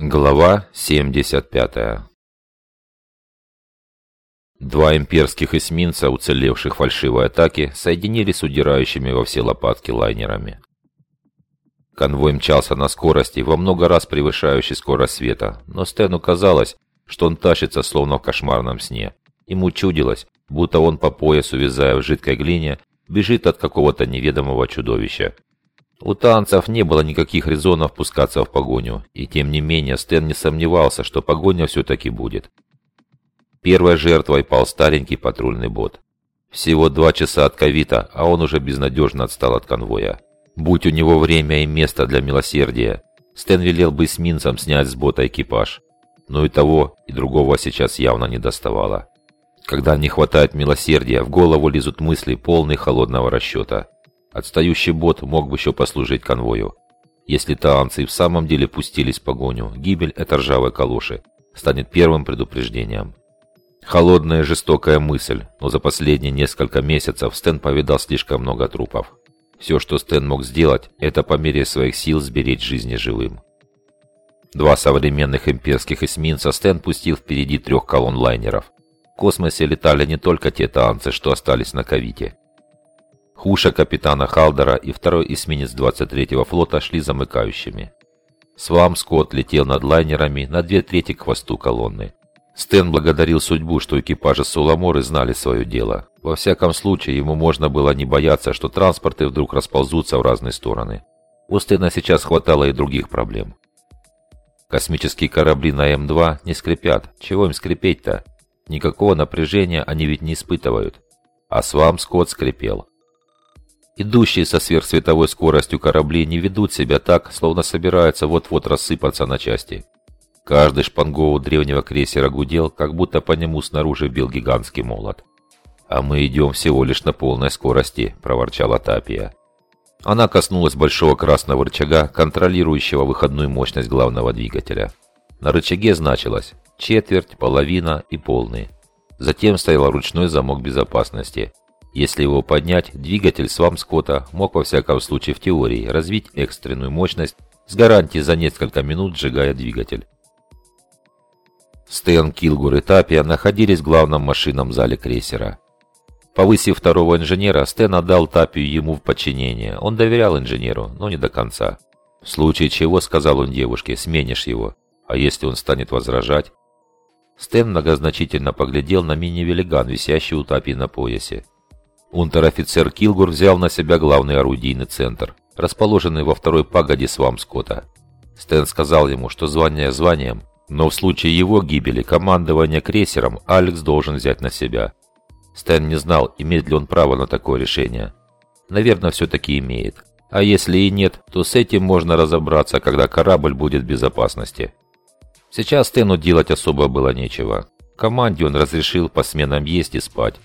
Глава 75 Два имперских эсминца, уцелевших фальшивой атаке, соединились с удирающими во все лопатки лайнерами. Конвой мчался на скорости, во много раз превышающей скорость света, но Стэну казалось, что он тащится словно в кошмарном сне. Ему чудилось, будто он по пояс, увязая в жидкой глине, бежит от какого-то неведомого чудовища, у танцев не было никаких резонов пускаться в погоню, и тем не менее Стэн не сомневался, что погоня все-таки будет. Первой жертвой пал старенький патрульный бот. Всего два часа от ковита, а он уже безнадежно отстал от конвоя. Будь у него время и место для милосердия, Стэн велел бы эсминцам снять с бота экипаж. Но и того, и другого сейчас явно не доставало. Когда не хватает милосердия, в голову лезут мысли, полные холодного расчета. Отстающий бот мог бы еще послужить конвою. Если таанцы в самом деле пустились в погоню, гибель этой ржавой калоши станет первым предупреждением. Холодная жестокая мысль, но за последние несколько месяцев Стэн повидал слишком много трупов. Все, что Стэн мог сделать, это по мере своих сил сберечь жизни живым. Два современных имперских эсминца Стэн пустил впереди трех колонн лайнеров. В космосе летали не только те таанцы, что остались на Кавите. Хуша капитана Халдера и второй эсминец 23-го флота шли замыкающими. Свам Скотт летел над лайнерами на две трети к хвосту колонны. Стэн благодарил судьбу, что экипажи Суламоры знали свое дело. Во всяком случае, ему можно было не бояться, что транспорты вдруг расползутся в разные стороны. У Стэна сейчас хватало и других проблем. Космические корабли на М2 не скрипят. Чего им скрипеть-то? Никакого напряжения они ведь не испытывают. А Свам Скотт скрипел. Идущие со сверхсветовой скоростью корабли не ведут себя так, словно собираются вот-вот рассыпаться на части. Каждый шпангоут древнего крейсера гудел, как будто по нему снаружи бил гигантский молот. «А мы идем всего лишь на полной скорости», – проворчала Тапия. Она коснулась большого красного рычага, контролирующего выходную мощность главного двигателя. На рычаге значилось четверть, половина и полный. Затем стоял ручной замок безопасности – если его поднять, двигатель Свамскота мог во всяком случае в теории развить экстренную мощность с гарантией за несколько минут сжигая двигатель. Стэн, Килгур и Тапия находились в главном машинном зале крейсера. Повысив второго инженера, Стэн отдал Тапию ему в подчинение. Он доверял инженеру, но не до конца. В случае чего, сказал он девушке, сменишь его. А если он станет возражать? Стэн многозначительно поглядел на мини-велиган, висящий у Тапи на поясе. Унтер-офицер Килгур взял на себя главный орудийный центр, расположенный во второй пагоде Свамскота. Стэн сказал ему, что звание званием, но в случае его гибели командование крейсером Алекс должен взять на себя. Стэн не знал, имеет ли он право на такое решение. Наверное, все-таки имеет. А если и нет, то с этим можно разобраться, когда корабль будет в безопасности. Сейчас Стэну делать особо было нечего. Команде он разрешил по сменам есть и спать.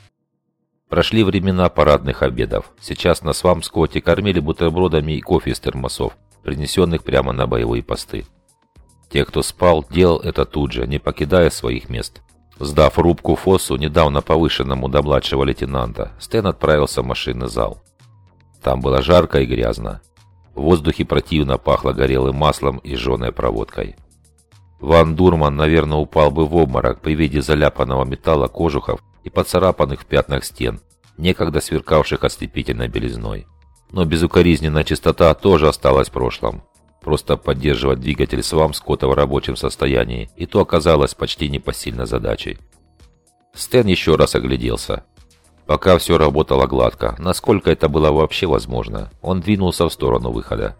Прошли времена парадных обедов. Сейчас на Свамскоте кормили бутербродами и кофе из термосов, принесенных прямо на боевые посты. Те, кто спал, делал это тут же, не покидая своих мест. Сдав рубку Фоссу, недавно повышенному до младшего лейтенанта, Стэн отправился в машинный зал. Там было жарко и грязно. В воздухе противно пахло горелым маслом и жженой проводкой. Ван Дурман, наверное, упал бы в обморок при виде заляпанного металла кожухов и поцарапанных в пятнах стен, некогда сверкавших ослепительной белизной. Но безукоризненная чистота тоже осталась в прошлом. Просто поддерживать двигатель свам Скотта в рабочем состоянии, и то оказалось почти непосильной задачей. Стэн еще раз огляделся. Пока все работало гладко, насколько это было вообще возможно, он двинулся в сторону выхода.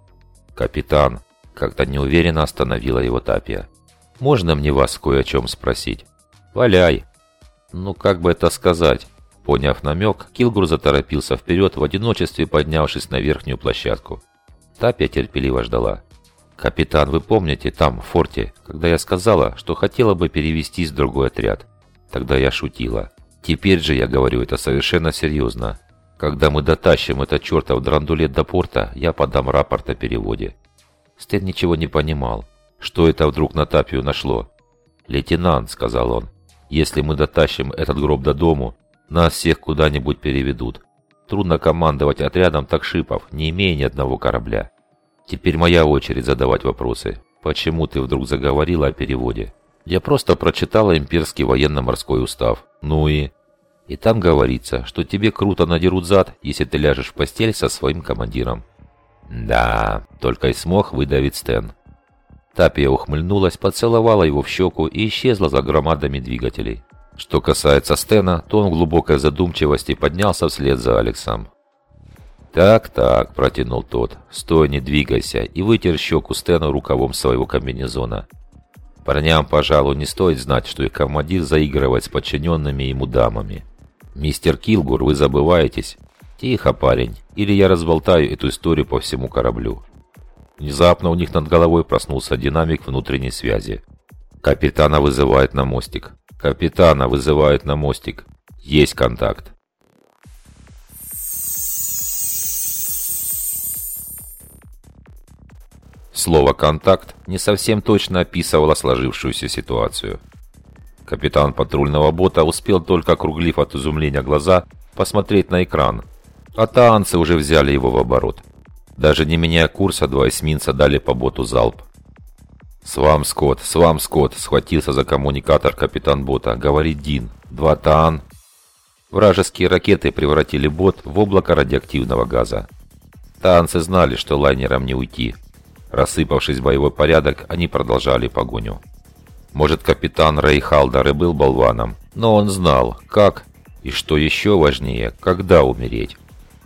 «Капитан!» – как-то неуверенно остановила его Тапия. «Можно мне вас кое о чем спросить?» «Валяй!» Ну, как бы это сказать? Поняв намек, Килгур заторопился вперед, в одиночестве поднявшись на верхнюю площадку. Тапия терпеливо ждала. «Капитан, вы помните, там, в форте, когда я сказала, что хотела бы перевестись в другой отряд? Тогда я шутила. Теперь же я говорю это совершенно серьезно. Когда мы дотащим этот чертов драндулет до порта, я подам рапорт о переводе». Стэн ничего не понимал. Что это вдруг на Тапию нашло? «Лейтенант», — сказал он, если мы дотащим этот гроб до дому, нас всех куда-нибудь переведут. Трудно командовать отрядом такшипов, не имея ни одного корабля. Теперь моя очередь задавать вопросы. Почему ты вдруг заговорила о переводе? Я просто прочитала имперский военно-морской устав. Ну и... И там говорится, что тебе круто надерут зад, если ты ляжешь в постель со своим командиром. Да, только и смог выдавить Стэн. Тапия ухмыльнулась, поцеловала его в щеку и исчезла за громадами двигателей. Что касается Стена, то он в глубокой задумчивости поднялся вслед за Алексом. «Так-так», — протянул тот, — «стой, не двигайся», и вытер щеку Стэну рукавом своего комбинезона. Парням, пожалуй, не стоит знать, что их командир заигрывает с подчиненными ему дамами. «Мистер Килгур, вы забываетесь?» «Тихо, парень, или я разболтаю эту историю по всему кораблю». Внезапно у них над головой проснулся динамик внутренней связи. «Капитана вызывает на мостик. Капитана вызывает на мостик. Есть контакт». Слово «контакт» не совсем точно описывало сложившуюся ситуацию. Капитан патрульного бота успел только, округлив от изумления глаза, посмотреть на экран, а таанцы уже взяли его в оборот. Даже не меняя курса, два эсминца дали по боту залп. «Свам, Скотт! Свам, Скотт!» — схватился за коммуникатор капитан бота. «Говорит Дин. Два Таан». Вражеские ракеты превратили бот в облако радиоактивного газа. Таанцы знали, что лайнерам не уйти. Рассыпавшись в боевой порядок, они продолжали погоню. Может, капитан Рэй Халдер и был болваном, но он знал, как и, что еще важнее, когда умереть.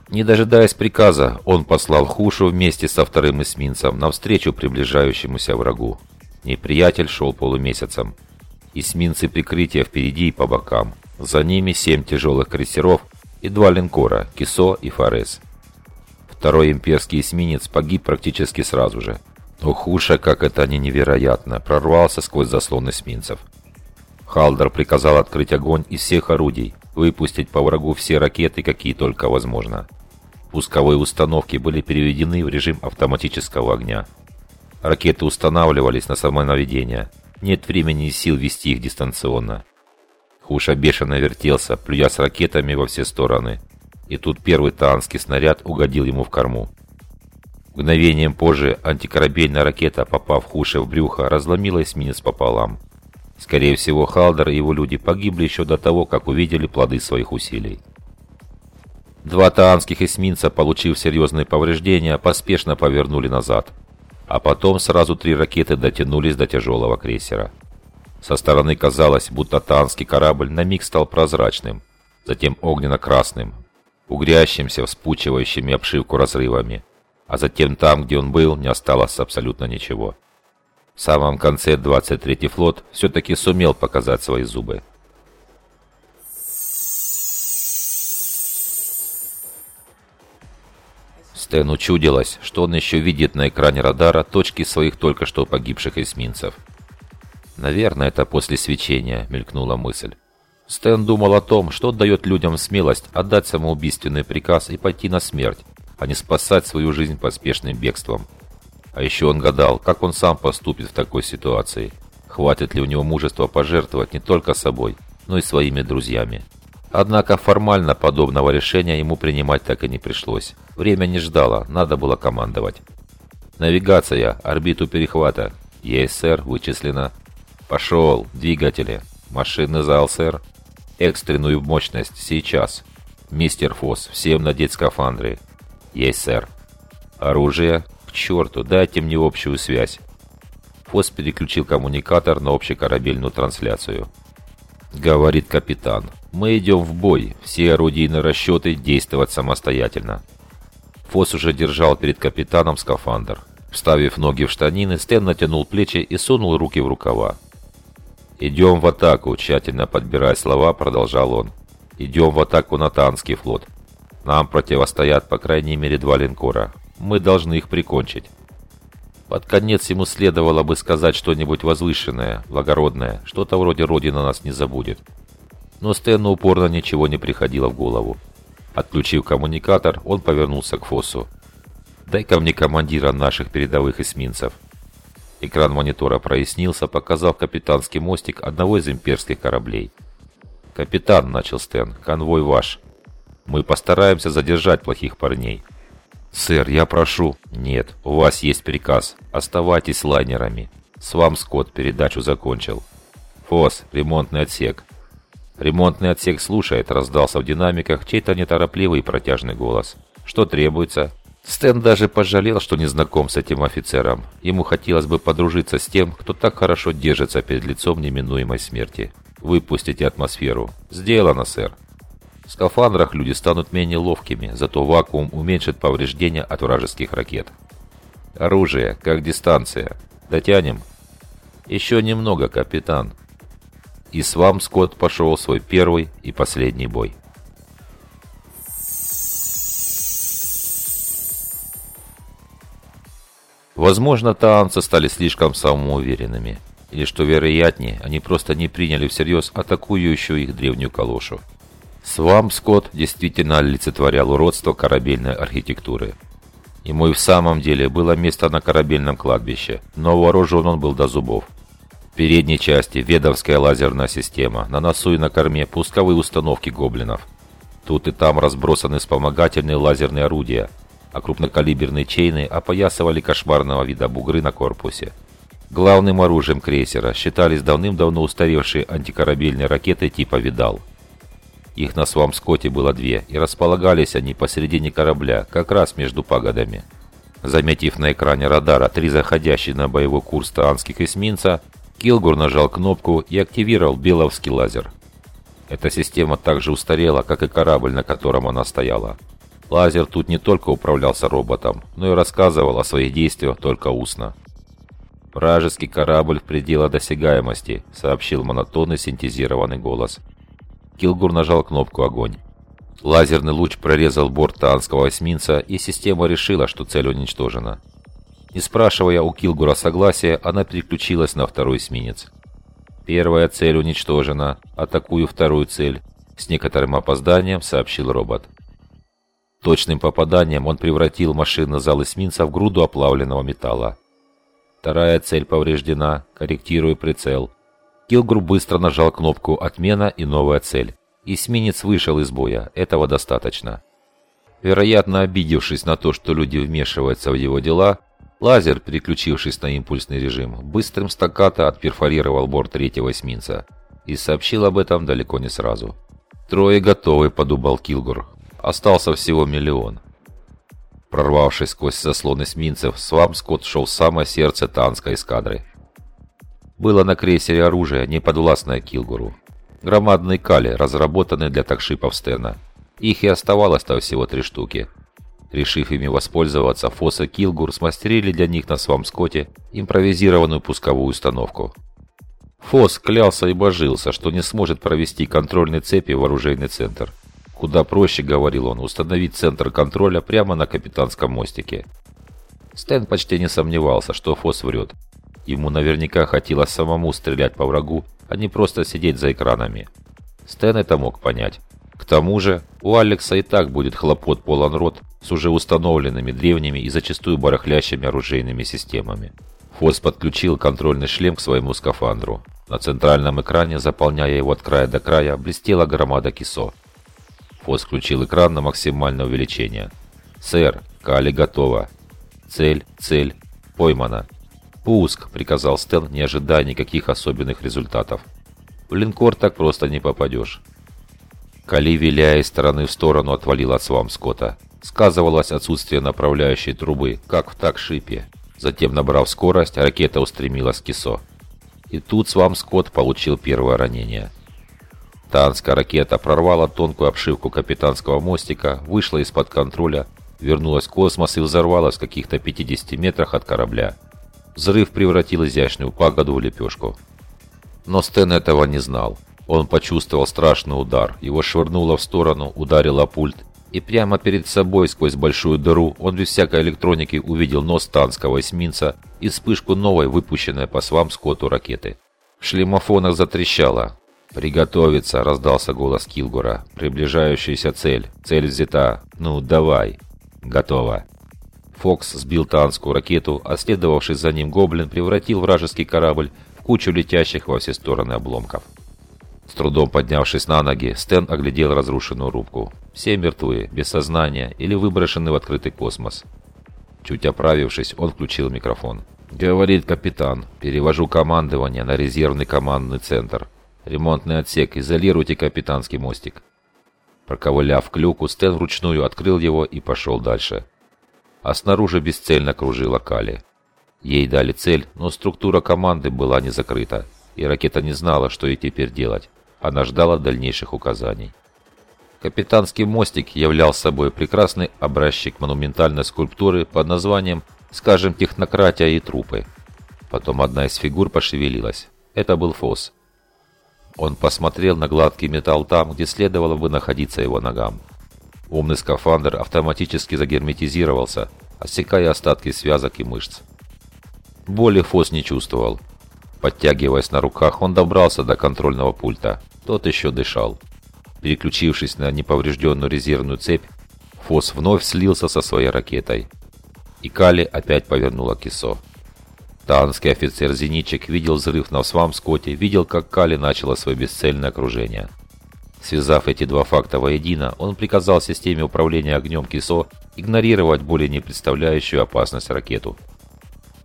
Не дожидаясь приказа, он послал Хушу вместе со вторым эсминцем навстречу приближающемуся врагу. Неприятель шел полумесяцем. Эсминцы прикрытия впереди и по бокам. За ними семь тяжелых крейсеров и два линкора – Кисо и Форес. Второй имперский эсминец погиб практически сразу же. Но Хуша, как это не невероятно, прорвался сквозь заслон эсминцев. Халдер приказал открыть огонь из всех орудий, выпустить по врагу все ракеты, какие только возможно. Пусковые установки были переведены в режим автоматического огня. Ракеты устанавливались на самонаведение. Нет времени и сил вести их дистанционно. Хуша бешено вертелся, плюя с ракетами во все стороны. И тут первый таанский снаряд угодил ему в корму. Мгновением позже антикорабельная ракета, попав Хуше в брюхо, разломила эсминец пополам. Скорее всего, Халдер и его люди погибли еще до того, как увидели плоды своих усилий. Два таанских эсминца, получив серьезные повреждения, поспешно повернули назад. А потом сразу три ракеты дотянулись до тяжелого крейсера. Со стороны казалось, будто таанский корабль на миг стал прозрачным, затем огненно-красным, угрящимся вспучивающими обшивку разрывами, а затем там, где он был, не осталось абсолютно ничего. В самом конце 23-й флот все-таки сумел показать свои зубы. Стэну чудилось, что он еще видит на экране радара точки своих только что погибших эсминцев. «Наверное, это после свечения», — мелькнула мысль. Стэн думал о том, что дает людям смелость отдать самоубийственный приказ и пойти на смерть, а не спасать свою жизнь поспешным бегством. А еще он гадал, как он сам поступит в такой ситуации. Хватит ли у него мужества пожертвовать не только собой, но и своими друзьями. Однако формально подобного решения ему принимать так и не пришлось. Время не ждало, надо было командовать. «Навигация, орбиту перехвата». «Есть, сэр, вычислено». «Пошел, двигатели». «Машинный зал, сэр». «Экстренную мощность, сейчас». «Мистер Фосс, всем надеть скафандры». «Есть, сэр». «Оружие?» К черту, дайте мне общую связь. Фос переключил коммуникатор на общекорабельную трансляцию. Говорит капитан. Мы идем в бой. Все орудийные расчеты действовать самостоятельно. Фос уже держал перед капитаном скафандр. Вставив ноги в штанины, Стэн натянул плечи и сунул руки в рукава. «Идем в атаку», – тщательно подбирая слова, продолжал он. «Идем в атаку на Танский флот. Нам противостоят по крайней мере два линкора. Мы должны их прикончить. Под конец ему следовало бы сказать что-нибудь возвышенное, благородное, что-то вроде «Родина нас не забудет». Но Стэну упорно ничего не приходило в голову. Отключив коммуникатор, он повернулся к Фоссу. «Дай-ка мне командира наших передовых эсминцев». Экран монитора прояснился, показав капитанский мостик одного из имперских кораблей. «Капитан», — начал Стэн, — «конвой ваш. Мы постараемся задержать плохих парней». «Сэр, я прошу...» «Нет, у вас есть приказ. Оставайтесь лайнерами. С вам Скотт передачу закончил. Фос, ремонтный отсек». «Ремонтный отсек слушает», — раздался в динамиках чей-то неторопливый и протяжный голос. «Что требуется?» Стэн даже пожалел, что не знаком с этим офицером. Ему хотелось бы подружиться с тем, кто так хорошо держится перед лицом неминуемой смерти. «Выпустите атмосферу». «Сделано, сэр». В скафандрах люди станут менее ловкими, зато вакуум уменьшит повреждения от вражеских ракет. Оружие, как дистанция. Дотянем? Еще немного, капитан. И с вам Скотт пошел свой первый и последний бой. Возможно, таанцы стали слишком самоуверенными. Или, что вероятнее, они просто не приняли всерьез атакующую их древнюю калошу. Свам Скотт действительно олицетворял уродство корабельной архитектуры. Ему и в самом деле было место на корабельном кладбище, но вооружен он был до зубов. В передней части ведовская лазерная система, на носу и на корме пусковые установки гоблинов. Тут и там разбросаны вспомогательные лазерные орудия, а крупнокалиберные чейны опоясывали кошмарного вида бугры на корпусе. Главным оружием крейсера считались давным-давно устаревшие антикорабельные ракеты типа «Видал». Их на Свамскоте было две, и располагались они посередине корабля, как раз между пагодами. Заметив на экране радара три заходящие на боевой курс таанских эсминца, Килгур нажал кнопку и активировал беловский лазер. Эта система также устарела, как и корабль, на котором она стояла. Лазер тут не только управлялся роботом, но и рассказывал о своих действиях только устно. «Вражеский корабль в пределах досягаемости», — сообщил монотонный синтезированный голос. Килгур нажал кнопку «Огонь». Лазерный луч прорезал борт таанского эсминца, и система решила, что цель уничтожена. Не спрашивая у Килгура согласия, она переключилась на второй эсминец. «Первая цель уничтожена. Атакую вторую цель», — с некоторым опозданием сообщил робот. Точным попаданием он превратил машинный зал эсминца в груду оплавленного металла. Вторая цель повреждена. Корректирую прицел. Килгур быстро нажал кнопку «Отмена» и «Новая цель». Эсминец вышел из боя, этого достаточно. Вероятно, обидевшись на то, что люди вмешиваются в его дела, лазер, переключившись на импульсный режим, быстрым стаккато отперфорировал борт третьего эсминца и сообщил об этом далеко не сразу. «Трое готовы», — подубал Килгур. «Остался всего миллион». Прорвавшись сквозь заслон эсминцев, Свамскот шел в самое сердце танской эскадры. Было на крейсере оружие, не подвластное Килгуру. Громадные кали, разработанные для такшипов Стена. Их и оставалось-то всего три штуки. Решив ими воспользоваться, Фос и Килгур смастерили для них на Свамскоте импровизированную пусковую установку. Фос клялся и божился, что не сможет провести контрольные цепи в оружейный центр. Куда проще, говорил он, установить центр контроля прямо на капитанском мостике. Стэн почти не сомневался, что Фос врет. Ему наверняка хотелось самому стрелять по врагу, а не просто сидеть за экранами. Стэн это мог понять. К тому же, у Алекса и так будет хлопот полон рот с уже установленными древними и зачастую барахлящими оружейными системами. Фос подключил контрольный шлем к своему скафандру. На центральном экране, заполняя его от края до края, блестела громада кисо. Фос включил экран на максимальное увеличение. «Сэр, Кали готова. Цель, цель, поймана. «Пуск!» — приказал Стэн, не ожидая никаких особенных результатов. «В линкор так просто не попадешь». Кали, виляя из стороны в сторону, отвалил от свам Скотта. Сказывалось отсутствие направляющей трубы, как в такшипе. Затем, набрав скорость, ракета устремилась к Кисо. И тут свам Скотт получил первое ранение. Танская ракета прорвала тонкую обшивку капитанского мостика, вышла из-под контроля, вернулась в космос и взорвалась в каких-то 50 метрах от корабля. Взрыв превратил изящную пагоду в лепешку. Но Стэн этого не знал. Он почувствовал страшный удар. Его швырнуло в сторону, ударило пульт. И прямо перед собой, сквозь большую дыру, он без всякой электроники увидел нос танского эсминца и вспышку новой, выпущенной по свам скоту ракеты. В шлемофонах затрещало. «Приготовиться!» – раздался голос Килгура. «Приближающаяся цель. Цель взята. Ну, давай!» «Готово!» Фокс сбил танскую ракету, а следовавший за ним гоблин превратил вражеский корабль в кучу летящих во все стороны обломков. С трудом поднявшись на ноги, Стэн оглядел разрушенную рубку. Все мертвы, без сознания или выброшены в открытый космос. Чуть оправившись, он включил микрофон. «Говорит капитан, перевожу командование на резервный командный центр. Ремонтный отсек, изолируйте капитанский мостик». Проковыляв к люку, Стэн вручную открыл его и пошел дальше. А снаружи бесцельно кружила Кали. Ей дали цель, но структура команды была не закрыта, и ракета не знала, что ей теперь делать. Она ждала дальнейших указаний. Капитанский мостик являл собой прекрасный образчик монументальной скульптуры под названием, скажем, «Технократия и трупы». Потом одна из фигур пошевелилась. Это был Фос. Он посмотрел на гладкий металл там, где следовало бы находиться его ногам. Умный скафандр автоматически загерметизировался, осекая остатки связок и мышц. Боли Фос не чувствовал. Подтягиваясь на руках, он добрался до контрольного пульта. Тот еще дышал. Переключившись на неповрежденную резервную цепь, Фос вновь слился со своей ракетой. И Кали опять повернула кисо. Таанский офицер-зенитчик видел взрыв на Свамскоте, видел, как Кали начала свое бесцельное окружение. Связав эти два факта воедино, он приказал системе управления огнем КИСО игнорировать более не представляющую опасность ракету.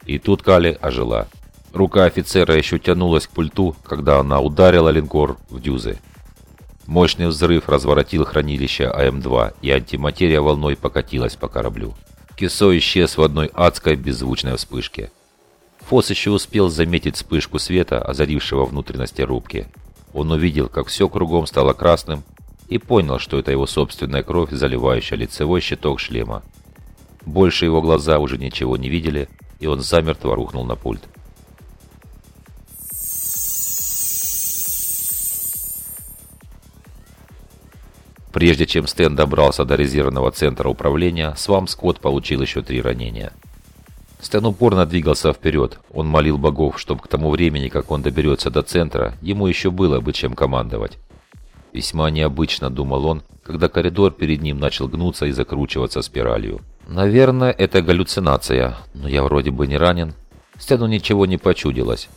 И тут Кали ожила. Рука офицера еще тянулась к пульту, когда она ударила линкор в дюзы. Мощный взрыв разворотил хранилище АМ-2, и антиматерия волной покатилась по кораблю. Кисо исчез в одной адской беззвучной вспышке. Фос еще успел заметить вспышку света, озарившего внутренности рубки. Он увидел, как все кругом стало красным, и понял, что это его собственная кровь, заливающая лицевой щиток шлема. Больше его глаза уже ничего не видели, и он замертво рухнул на пульт. Прежде чем Стэн добрался до резервного центра управления, Свам Скотт получил еще три ранения. Стэн упорно двигался вперед. Он молил богов, чтобы к тому времени, как он доберется до центра, ему еще было бы чем командовать. Весьма необычно, думал он, когда коридор перед ним начал гнуться и закручиваться спиралью. Наверное, это галлюцинация, но я вроде бы не ранен. Стэну ничего не почудилось.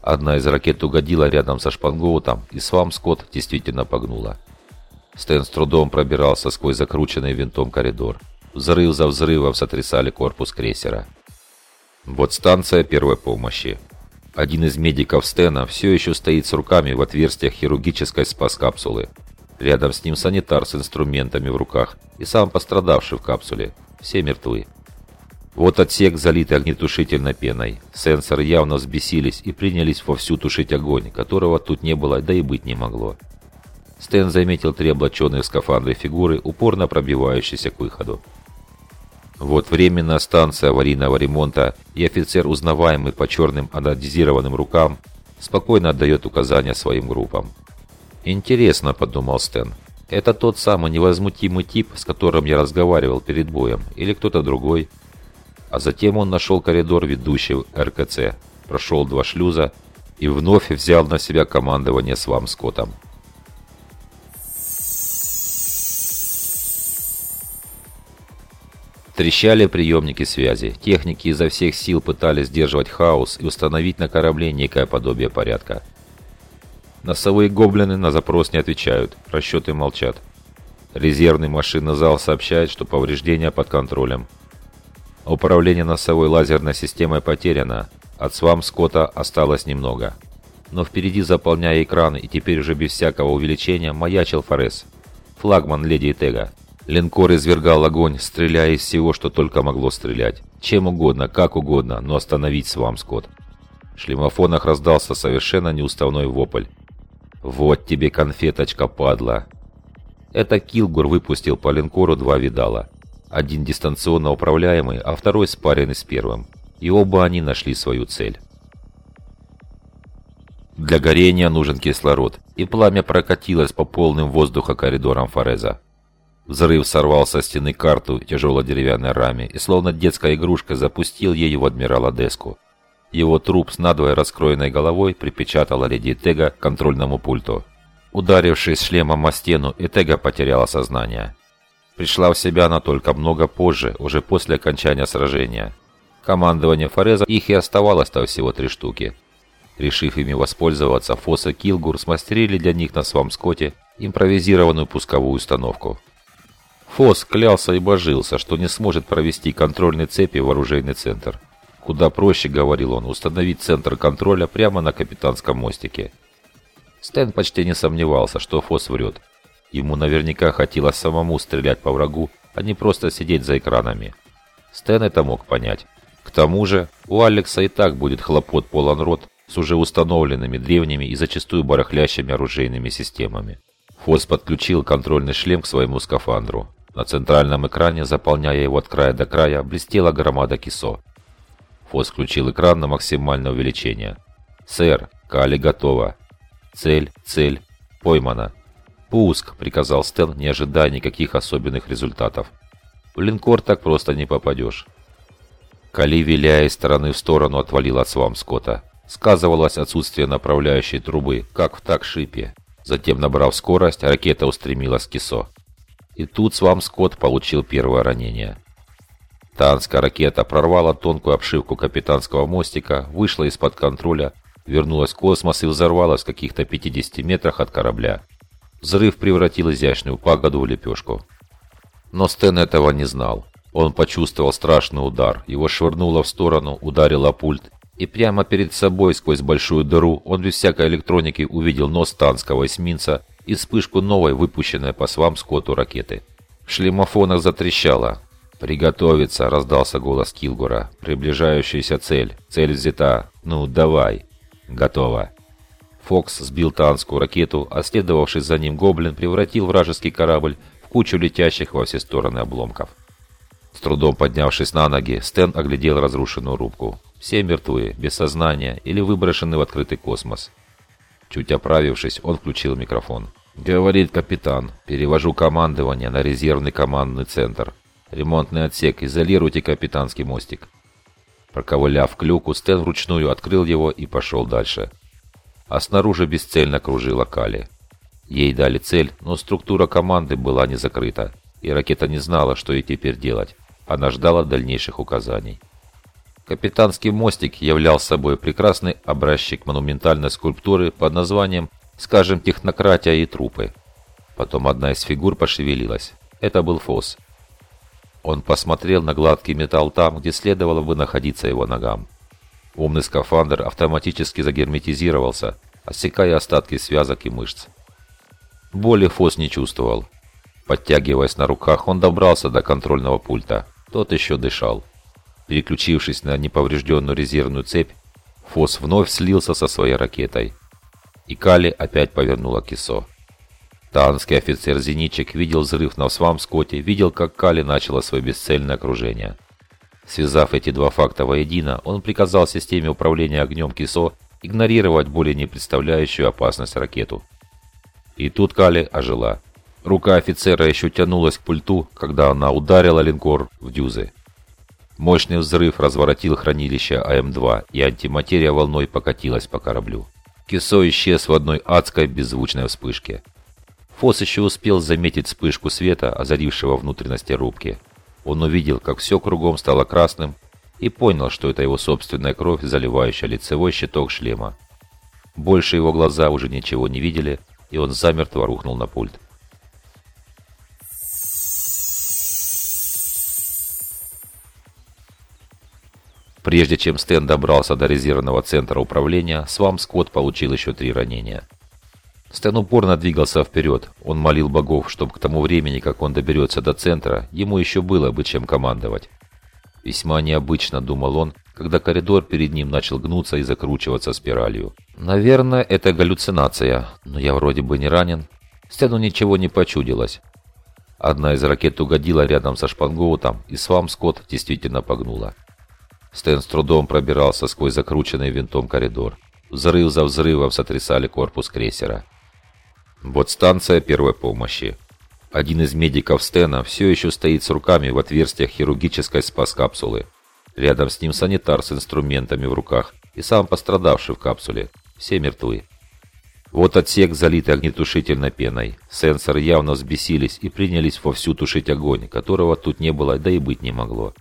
Одна из ракет угодила рядом со шпангоутом, и Свам Скотт действительно погнула. Стэн с трудом пробирался сквозь закрученный винтом коридор. Взрыв за взрывом сотрясали корпус крейсера. Вот станция первой помощи. Один из медиков Стена все еще стоит с руками в отверстиях хирургической спас-капсулы. Рядом с ним санитар с инструментами в руках и сам пострадавший в капсуле. Все мертвы. Вот отсек, залитый огнетушительной пеной. Сенсоры явно взбесились и принялись вовсю тушить огонь, которого тут не было, да и быть не могло. Стэн заметил три облаченные в скафандры фигуры, упорно пробивающиеся к выходу. Вот временная станция аварийного ремонта, и офицер, узнаваемый по черным анодизированным рукам, спокойно отдает указания своим группам. «Интересно», — подумал Стэн, — «это тот самый невозмутимый тип, с которым я разговаривал перед боем, или кто-то другой?» А затем он нашел коридор, ведущий в РКЦ, прошел два шлюза и вновь взял на себя командование Свам Скоттом. Трещали приемники связи. Техники изо всех сил пытались сдерживать хаос и установить на корабле некое подобие порядка. Носовые гоблины на запрос не отвечают, расчеты молчат. Резервный машинный зал сообщает, что повреждения под контролем. Управление носовой лазерной системой потеряно, от свам Скотта осталось немного. Но впереди, заполняя экраны и теперь уже без всякого увеличения, маячил Форес, флагман Леди Тега. Линкор извергал огонь, стреляя из всего, что только могло стрелять. Чем угодно, как угодно, но остановить свам Скотт. В шлемофонах раздался совершенно неуставной вопль. «Вот тебе конфеточка, падла!» Это Килгур выпустил по линкору два видала. Один дистанционно управляемый, а второй спаренный с первым. И оба они нашли свою цель. Для горения нужен кислород, и пламя прокатилось по полным воздуха коридорам Фореза. Взрыв сорвал со стены карту тяжелой деревянной раме и словно детская игрушка запустил ею в адмирала Деску. Его труп с надвое раскроенной головой припечатала леди Тега к контрольному пульту. Ударившись шлемом о стену, Этега потеряла сознание. Пришла в себя она только много позже, уже после окончания сражения. Командование Фореза их и оставалось-то всего три штуки. Решив ими воспользоваться, Фосс и Килгур смастерили для них на Свамскоте импровизированную пусковую установку. Фосс клялся и божился, что не сможет провести контрольные цепи в оружейный центр. Куда проще, говорил он, установить центр контроля прямо на капитанском мостике. Стэн почти не сомневался, что Фосс врет. Ему наверняка хотелось самому стрелять по врагу, а не просто сидеть за экранами. Стэн это мог понять. К тому же, у Алекса и так будет хлопот полон рот с уже установленными древними и зачастую барахлящими оружейными системами. Фосс подключил контрольный шлем к своему скафандру. На центральном экране, заполняя его от края до края, блестела громада кисо. Фосс включил экран на максимальное увеличение. «Сэр, Кали готова. Цель, цель, поймана». «Пуск», — приказал Стэн, не ожидая никаких особенных результатов. «В линкор так просто не попадешь». Кали, виляя из стороны в сторону, отвалил от свам Скотта. Сказывалось отсутствие направляющей трубы, как в такшипе. Затем, набрав скорость, ракета устремилась к КИСО. И тут свам Скотт получил первое ранение. Танская ракета прорвала тонкую обшивку капитанского мостика, вышла из-под контроля, вернулась в космос и взорвалась в каких-то 50 метрах от корабля. Взрыв превратил изящную пагоду в лепешку. Но Стэн этого не знал. Он почувствовал страшный удар. Его швырнуло в сторону, ударило пульт, и прямо перед собой, сквозь большую дыру, он без всякой электроники увидел нос танского эсминца и вспышку новой, выпущенной по свам Скотту ракеты. В шлемофонах затрещало. «Приготовиться!» – раздался голос Килгура. «Приближающаяся цель. Цель взята. Ну, давай!» «Готово!» Фокс сбил танскую ракету, а следовавший за ним гоблин превратил вражеский корабль в кучу летящих во все стороны обломков. С трудом поднявшись на ноги, Стэн оглядел разрушенную рубку. Все мертвы, без сознания или выброшены в открытый космос. Чуть оправившись, он включил микрофон. «Говорит капитан, перевожу командование на резервный командный центр. Ремонтный отсек, изолируйте капитанский мостик». Проковыляв к люку, Стэн вручную открыл его и пошел дальше. А снаружи бесцельно кружила Кали. Ей дали цель, но структура команды была не закрыта, и ракета не знала, что ей теперь делать. Она ждала дальнейших указаний. Капитанский мостик являл собой прекрасный образчик монументальной скульптуры под названием, скажем, «Технократия и трупы». Потом одна из фигур пошевелилась. Это был Фос. Он посмотрел на гладкий металл там, где следовало бы находиться его ногам. Умный скафандр автоматически загерметизировался, отсекая остатки связок и мышц. Боли Фос не чувствовал. Подтягиваясь на руках, он добрался до контрольного пульта. Тот еще дышал. Переключившись на неповрежденную резервную цепь, Фос вновь слился со своей ракетой. И Кали опять повернула кисо. Танский офицер-зенитчик видел взрыв на Свамскоте, видел, как Кали начала свое бесцельное окружение. Связав эти два факта воедино, он приказал системе управления огнем КИСО игнорировать более не представляющую опасность ракету. И тут Кали ожила. Рука офицера еще тянулась к пульту, когда она ударила линкор в дюзы. Мощный взрыв разворотил хранилище АМ-2, и антиматерия волной покатилась по кораблю. Кисо исчез в одной адской беззвучной вспышке. Фос еще успел заметить вспышку света, озарившего внутренности рубки. Он увидел, как все кругом стало красным, и понял, что это его собственная кровь, заливающая лицевой щиток шлема. Больше его глаза уже ничего не видели, и он замертво рухнул на пульт. Прежде чем Стэн добрался до резервного центра управления, Свам Скотт получил еще три ранения. Стэн упорно двигался вперед. Он молил богов, чтобы к тому времени, как он доберется до центра, ему еще было бы чем командовать. Весьма необычно, думал он, когда коридор перед ним начал гнуться и закручиваться спиралью. Наверное, это галлюцинация, но я вроде бы не ранен. Стэну ничего не почудилось. Одна из ракет угодила рядом со шпангоутом, и Свам Скотт действительно погнула. Стэн с трудом пробирался сквозь закрученный винтом коридор. Взрыв за взрывом сотрясали корпус крейсера. Вот станция первой помощи. Один из медиков Стена все еще стоит с руками в отверстиях хирургической спас-капсулы. Рядом с ним санитар с инструментами в руках и сам пострадавший в капсуле. Все мертвы. Вот отсек, залитый огнетушительной пеной. Сенсоры явно взбесились и принялись вовсю тушить огонь, которого тут не было, да и быть не могло.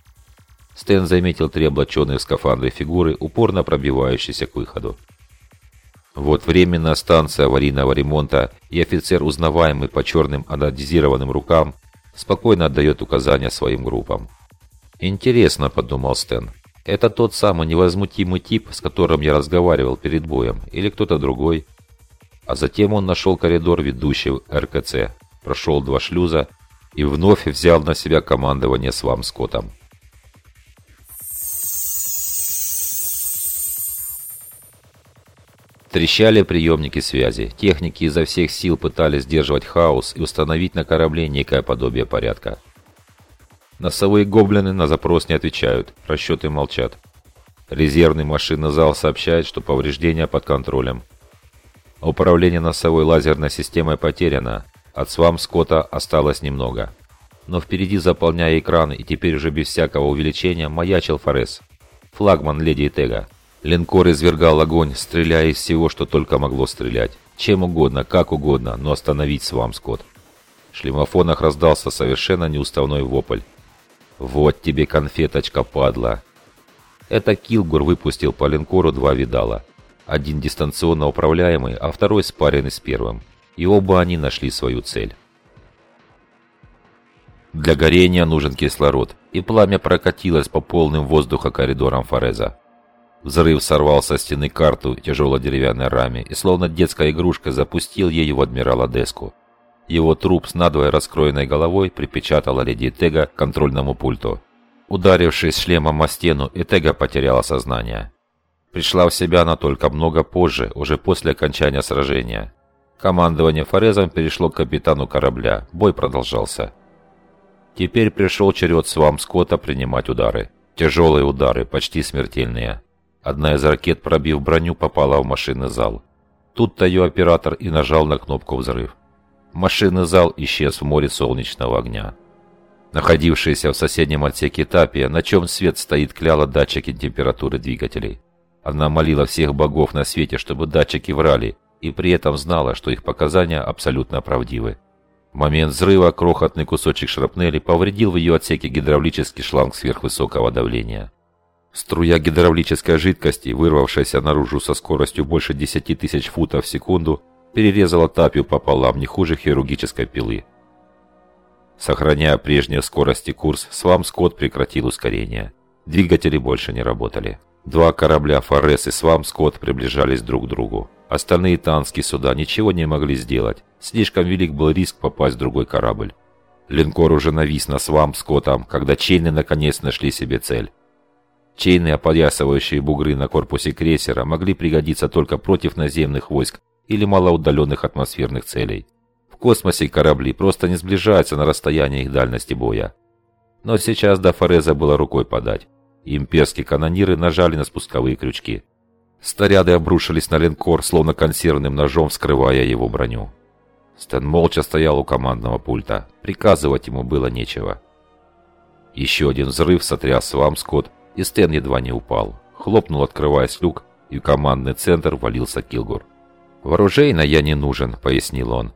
Стэн заметил три облаченные в скафандры фигуры, упорно пробивающиеся к выходу. Вот временная станция аварийного ремонта и офицер, узнаваемый по черным анодизированным рукам, спокойно отдает указания своим группам. «Интересно», — подумал Стэн, — «это тот самый невозмутимый тип, с которым я разговаривал перед боем, или кто-то другой?» А затем он нашел коридор, ведущий в РКЦ, прошел два шлюза и вновь взял на себя командование Свам Скоттом. Трещали приемники связи. Техники изо всех сил пытались сдерживать хаос и установить на корабле некое подобие порядка. Носовые гоблины на запрос не отвечают, расчеты молчат. Резервный машинный зал сообщает, что повреждения под контролем. Управление носовой лазерной системой потеряно, от свам Скотта осталось немного. Но впереди, заполняя экран и теперь уже без всякого увеличения, маячил Форес. Флагман Леди Тега. Линкор извергал огонь, стреляя из всего, что только могло стрелять. Чем угодно, как угодно, но остановить свам Скотт. В шлемофонах раздался совершенно неуставной вопль. «Вот тебе конфеточка, падла!» Это Килгур выпустил по линкору два видала. Один дистанционно управляемый, а второй спаренный с первым. И оба они нашли свою цель. Для горения нужен кислород, и пламя прокатилось по полным воздуха коридорам Фореза. Взрыв сорвал со стены карту тяжелой деревянной раме и словно детская игрушка запустил ею в адмирала Деску. Его труп с надвое раскроенной головой припечатала леди Тега к контрольному пульту. Ударившись шлемом о стену, Этега потеряла сознание. Пришла в себя она только много позже, уже после окончания сражения. Командование Форезом перешло к капитану корабля. Бой продолжался. Теперь пришел черед Свам Скотта принимать удары. Тяжелые удары, почти смертельные. Одна из ракет, пробив броню, попала в машинный зал. Тут-то ее оператор и нажал на кнопку «Взрыв». Машинный зал исчез в море солнечного огня. Находившаяся в соседнем отсеке Тапия, на чем свет стоит, кляла датчики температуры двигателей. Она молила всех богов на свете, чтобы датчики врали, и при этом знала, что их показания абсолютно правдивы. В момент взрыва крохотный кусочек шрапнели повредил в ее отсеке гидравлический шланг сверхвысокого давления. Струя гидравлической жидкости, вырвавшаяся наружу со скоростью больше 10 тысяч футов в секунду, перерезала тапью пополам не хуже хирургической пилы. Сохраняя прежние скорости курс, Свам Скотт прекратил ускорение. Двигатели больше не работали. Два корабля Форес и Свам Скотт приближались друг к другу. Остальные танские суда ничего не могли сделать. Слишком велик был риск попасть в другой корабль. Линкор уже навис на Свам Скоттом, когда чейны наконец нашли себе цель. Чейные опоясывающие бугры на корпусе крейсера могли пригодиться только против наземных войск или малоудаленных атмосферных целей. В космосе корабли просто не сближаются на расстоянии их дальности боя. Но сейчас до Фореза было рукой подать. Имперские канониры нажали на спусковые крючки. Снаряды обрушились на линкор, словно консервным ножом вскрывая его броню. Стэн молча стоял у командного пульта. Приказывать ему было нечего. Еще один взрыв сотряс вам, Скотт, и Стэн едва не упал. Хлопнул, открываясь люк, и в командный центр валился Килгур. «Вооружейно я не нужен», — пояснил он.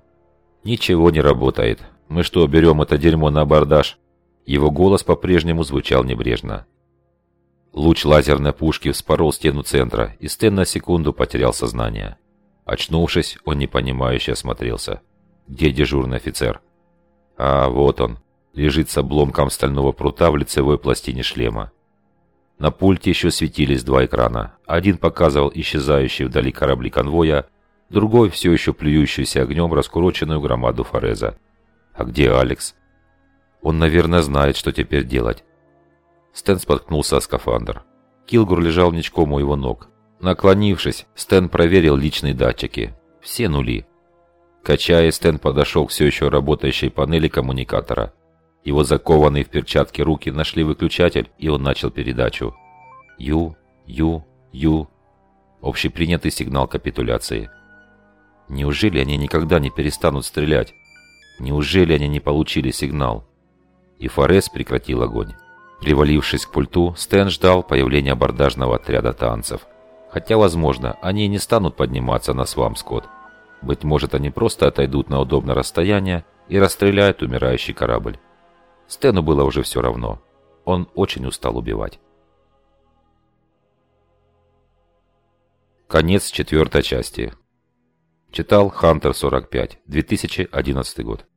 «Ничего не работает. Мы что, берем это дерьмо на абордаж?» Его голос по-прежнему звучал небрежно. Луч лазерной пушки вспорол стену центра, и Стэн на секунду потерял сознание. Очнувшись, он непонимающе осмотрелся. «Где дежурный офицер?» «А, вот он. Лежит с обломком стального прута в лицевой пластине шлема. На пульте еще светились два экрана. Один показывал исчезающие вдали корабли конвоя, другой все еще плюющийся огнем раскуроченную громаду Фореза. А где Алекс? Он, наверное, знает, что теперь делать. Стэн споткнулся о скафандр. Килгур лежал ничком у его ног. Наклонившись, Стэн проверил личные датчики. Все нули. Качая, Стэн подошел к все еще работающей панели коммуникатора. Его закованные в перчатки руки нашли выключатель, и он начал передачу. Ю, Ю, Ю. Общепринятый сигнал капитуляции. Неужели они никогда не перестанут стрелять? Неужели они не получили сигнал? И Форес прекратил огонь. Привалившись к пульту, Стэн ждал появления абордажного отряда танцев. Хотя, возможно, они не станут подниматься на Свамскот. Быть может, они просто отойдут на удобное расстояние и расстреляют умирающий корабль. Стэну было уже все равно. Он очень устал убивать. Конец четвертой части. Читал Хантер 45, 2011 год.